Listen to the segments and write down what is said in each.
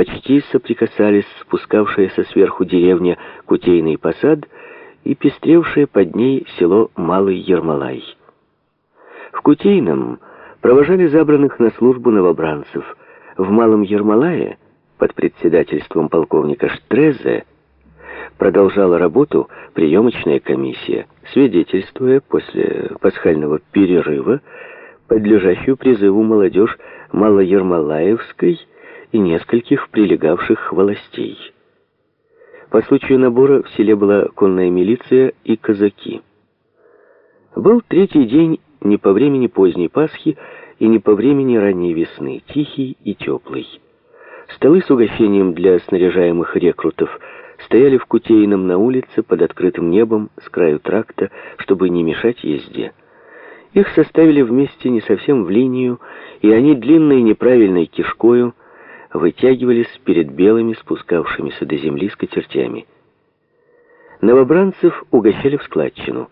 почти соприкасались спускавшаяся сверху деревня Кутейный посад и пестревшее под ней село Малый Ермолай. В Кутейном провожали забранных на службу новобранцев. В Малом Ермолае под председательством полковника Штрезе продолжала работу приемочная комиссия, свидетельствуя после пасхального перерыва подлежащую призыву молодежь Малоермолаевской и нескольких прилегавших властей. По случаю набора в селе была конная милиция и казаки. Был третий день не по времени поздней Пасхи и не по времени ранней весны, тихий и теплый. Столы с угощением для снаряжаемых рекрутов стояли в Кутейном на улице под открытым небом с краю тракта, чтобы не мешать езде. Их составили вместе не совсем в линию, и они длинной неправильной кишкою вытягивались перед белыми спускавшимися до земли скатертями. Новобранцев угощали в складчину.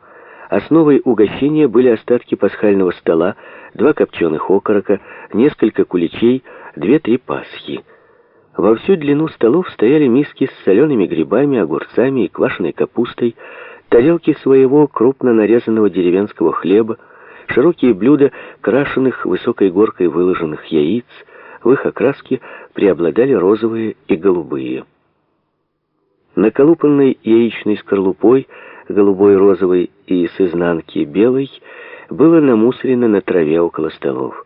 Основой угощения были остатки пасхального стола, два копченых окорока, несколько куличей, две-три пасхи. Во всю длину столов стояли миски с солеными грибами, огурцами и квашеной капустой, тарелки своего крупно нарезанного деревенского хлеба, широкие блюда крашеных высокой горкой выложенных яиц, в их окраске преобладали розовые и голубые. Наколупанной яичной скорлупой, голубой, розовой и с изнанки белой, было намусорено на траве около столов.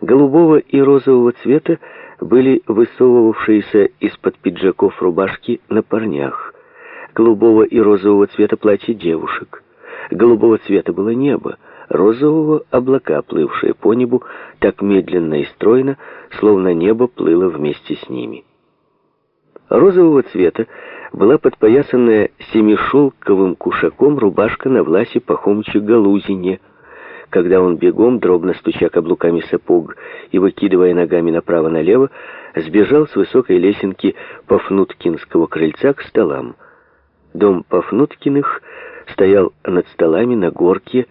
Голубого и розового цвета были высовывавшиеся из-под пиджаков рубашки на парнях, голубого и розового цвета платья девушек. Голубого цвета было небо, розового облака, плывшие по небу так медленно и стройно, словно небо плыло вместе с ними. Розового цвета была подпоясанная семишелковым кушаком рубашка на Власе Пахомыча Галузине, когда он бегом, дробно стуча каблуками сапог и выкидывая ногами направо-налево, сбежал с высокой лесенки Пафнуткинского крыльца к столам. Дом Пафнуткиных стоял над столами на горке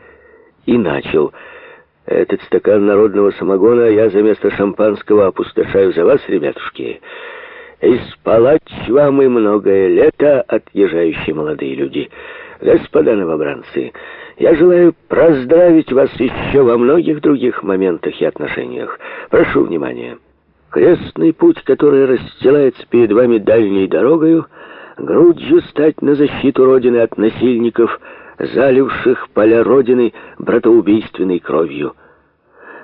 и начал. «Этот стакан народного самогона я за место шампанского опустошаю за вас, ребятушки. И спалать вам и многое лето, отъезжающие молодые люди. Господа новобранцы, я желаю поздравить вас еще во многих других моментах и отношениях. Прошу внимания. Крестный путь, который расстилается перед вами дальней дорогою, грудью стать на защиту Родины от насильников — заливших поля Родины братоубийственной кровью.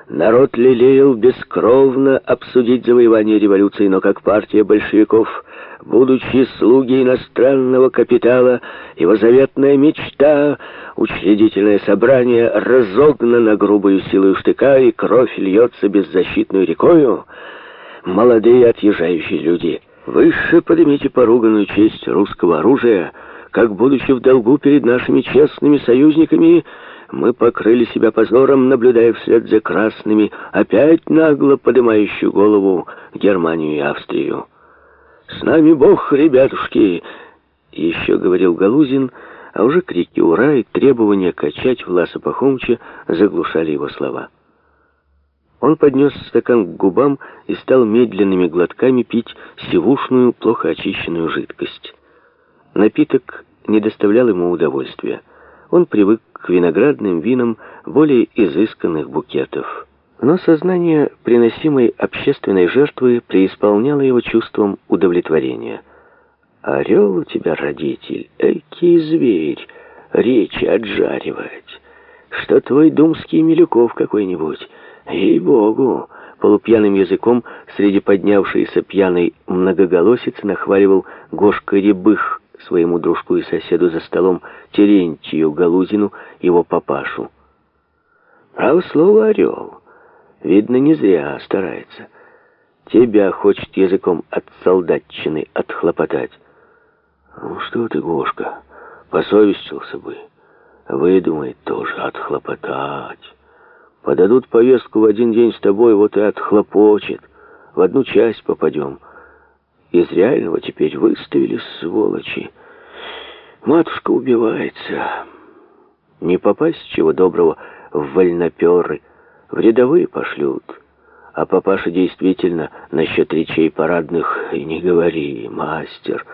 Народ лелеял бескровно обсудить завоевание революции, но как партия большевиков, будучи слуги иностранного капитала, его заветная мечта, учредительное собрание разогнано грубую силой штыка, и кровь льется беззащитную рекою, молодые отъезжающие люди, выше поднимите поруганную честь русского оружия — как, будучи в долгу перед нашими честными союзниками, мы покрыли себя позором, наблюдая вслед за красными, опять нагло поднимающую голову Германию и Австрию. «С нами Бог, ребятушки!» Еще говорил Галузин, а уже крики «Ура!» и требования качать Власа Пахомыча заглушали его слова. Он поднес стакан к губам и стал медленными глотками пить сивушную, плохо очищенную жидкость. Напиток не доставлял ему удовольствия. Он привык к виноградным винам более изысканных букетов. Но сознание приносимой общественной жертвы преисполняло его чувством удовлетворения. «Орел у тебя, родитель, экий зверь, речи отжаривать. Что твой думский Милюков какой-нибудь? Ей-богу!» Полупьяным языком среди поднявшейся пьяной многоголосицы нахваливал Гошка Рябых, своему дружку и соседу за столом Терентию Галузину, его папашу. Право слово «орел». Видно, не зря старается. Тебя хочет языком от солдатчины отхлопотать. Ну что ты, Гошка, посовестился бы. Выдумает тоже отхлопотать. Подадут повестку в один день с тобой, вот и отхлопочет. В одну часть попадем. Из реального теперь выставили, сволочи. Матушка убивается. Не попасть, чего доброго, в вольноперы. В рядовые пошлют. А папаша действительно насчет речей парадных и не говори, мастер.